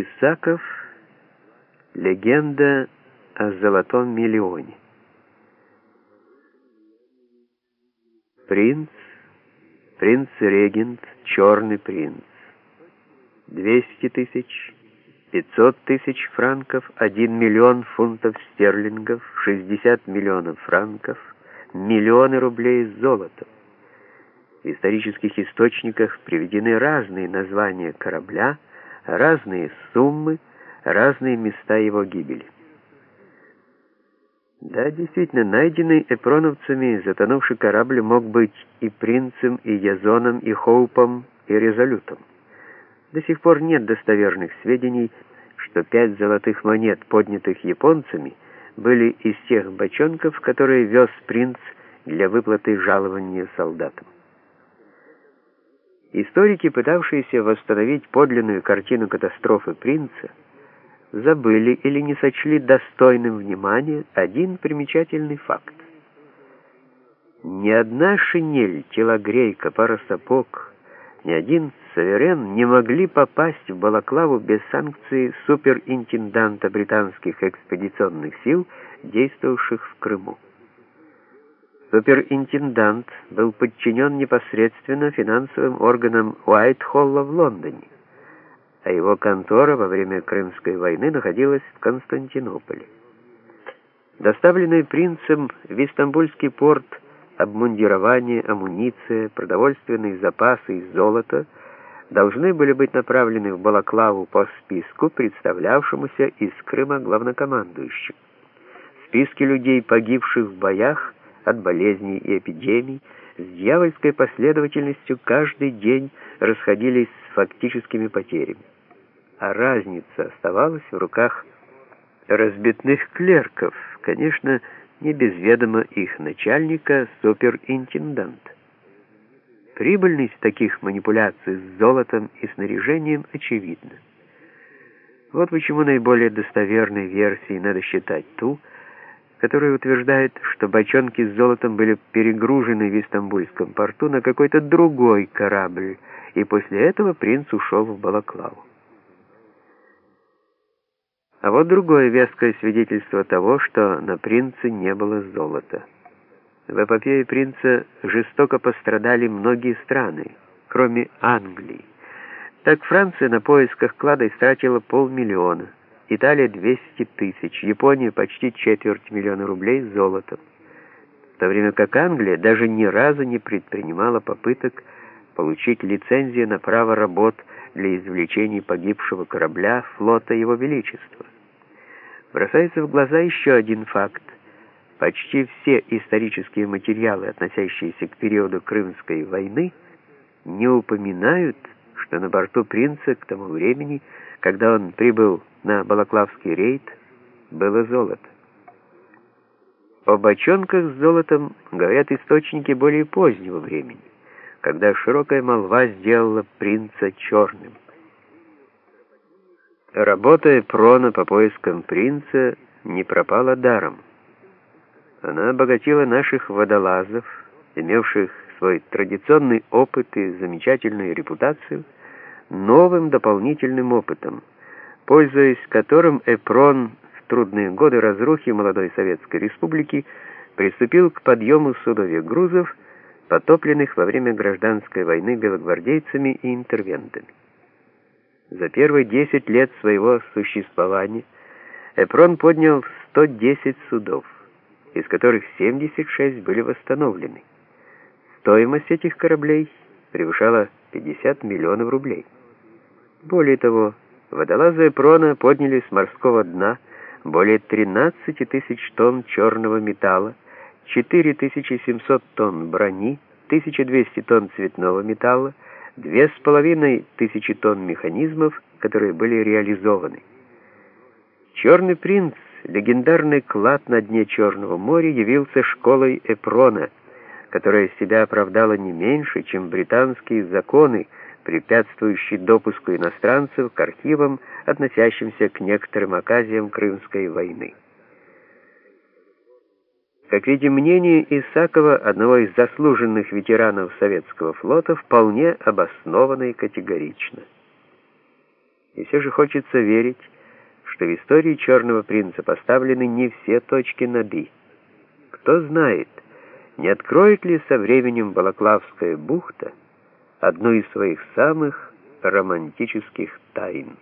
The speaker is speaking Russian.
Исаков. Легенда о золотом миллионе. Принц, принц-регент, черный принц. 200 тысяч, 500 тысяч франков, 1 миллион фунтов стерлингов, 60 миллионов франков, миллионы рублей с золотом. В исторических источниках приведены разные названия корабля, разные суммы, разные места его гибели. Да, действительно, найденный эпроновцами затонувший корабль мог быть и принцем, и язоном, и хоупом, и резолютом. До сих пор нет достоверных сведений, что пять золотых монет, поднятых японцами, были из тех бочонков, которые вез принц для выплаты жалования солдатам. Историки, пытавшиеся восстановить подлинную картину катастрофы принца, забыли или не сочли достойным внимания один примечательный факт. Ни одна шинель, телогрейка, пара сапог, ни один суверен не могли попасть в Балаклаву без санкции суперинтенданта британских экспедиционных сил, действовавших в Крыму. Суперинтендант был подчинен непосредственно финансовым органам Уайтхолла в Лондоне, а его контора во время Крымской войны находилась в Константинополе. Доставленные принцем в Истамбульский порт обмундирование, амуниция, продовольственные запасы и золото должны были быть направлены в Балаклаву по списку, представлявшемуся из Крыма главнокомандующим. Списки людей, погибших в боях, от болезней и эпидемий, с дьявольской последовательностью каждый день расходились с фактическими потерями. А разница оставалась в руках разбитных клерков, конечно, не без ведома их начальника, суперинтендант. Прибыльность таких манипуляций с золотом и снаряжением очевидна. Вот почему наиболее достоверной версией надо считать ту, который утверждает, что бочонки с золотом были перегружены в Истамбульском порту на какой-то другой корабль, и после этого принц ушел в Балаклаву. А вот другое веское свидетельство того, что на принце не было золота. В эпопее принца жестоко пострадали многие страны, кроме Англии. Так Франция на поисках клада истратила полмиллиона, Италия 200 тысяч, Япония почти четверть миллиона рублей золотом. В то время как Англия даже ни разу не предпринимала попыток получить лицензию на право работ для извлечения погибшего корабля флота Его Величества. Бросается в глаза еще один факт. Почти все исторические материалы, относящиеся к периоду Крымской войны, не упоминают, что на борту принца к тому времени, когда он прибыл на Балаклавский рейд было золото. О бочонках с золотом говорят источники более позднего времени, когда широкая молва сделала принца черным. Работая прона по поискам принца, не пропала даром. Она обогатила наших водолазов, имевших свой традиционный опыт и замечательную репутацию, новым дополнительным опытом — пользуясь которым Эпрон в трудные годы разрухи молодой Советской Республики приступил к подъему судовых грузов, потопленных во время гражданской войны белогвардейцами и интервентами. За первые 10 лет своего существования Эпрон поднял 110 судов, из которых 76 были восстановлены. Стоимость этих кораблей превышала 50 миллионов рублей. Более того, Водолазы Прона подняли с морского дна более 13 тысяч тонн черного металла, 4700 тонн брони, 1200 тонн цветного металла, 2500 тонн механизмов, которые были реализованы. Черный принц, легендарный клад на дне Черного моря, явился школой Эпрона, которая себя оправдала не меньше, чем британские законы, препятствующий допуску иностранцев к архивам, относящимся к некоторым оказиям Крымской войны. Как видим, мнение Исакова, одного из заслуженных ветеранов советского флота, вполне обоснованно и категорично. И все же хочется верить, что в истории Черного принца поставлены не все точки над «и». Кто знает, не откроет ли со временем Балаклавская бухта одну из своих самых романтических тайн.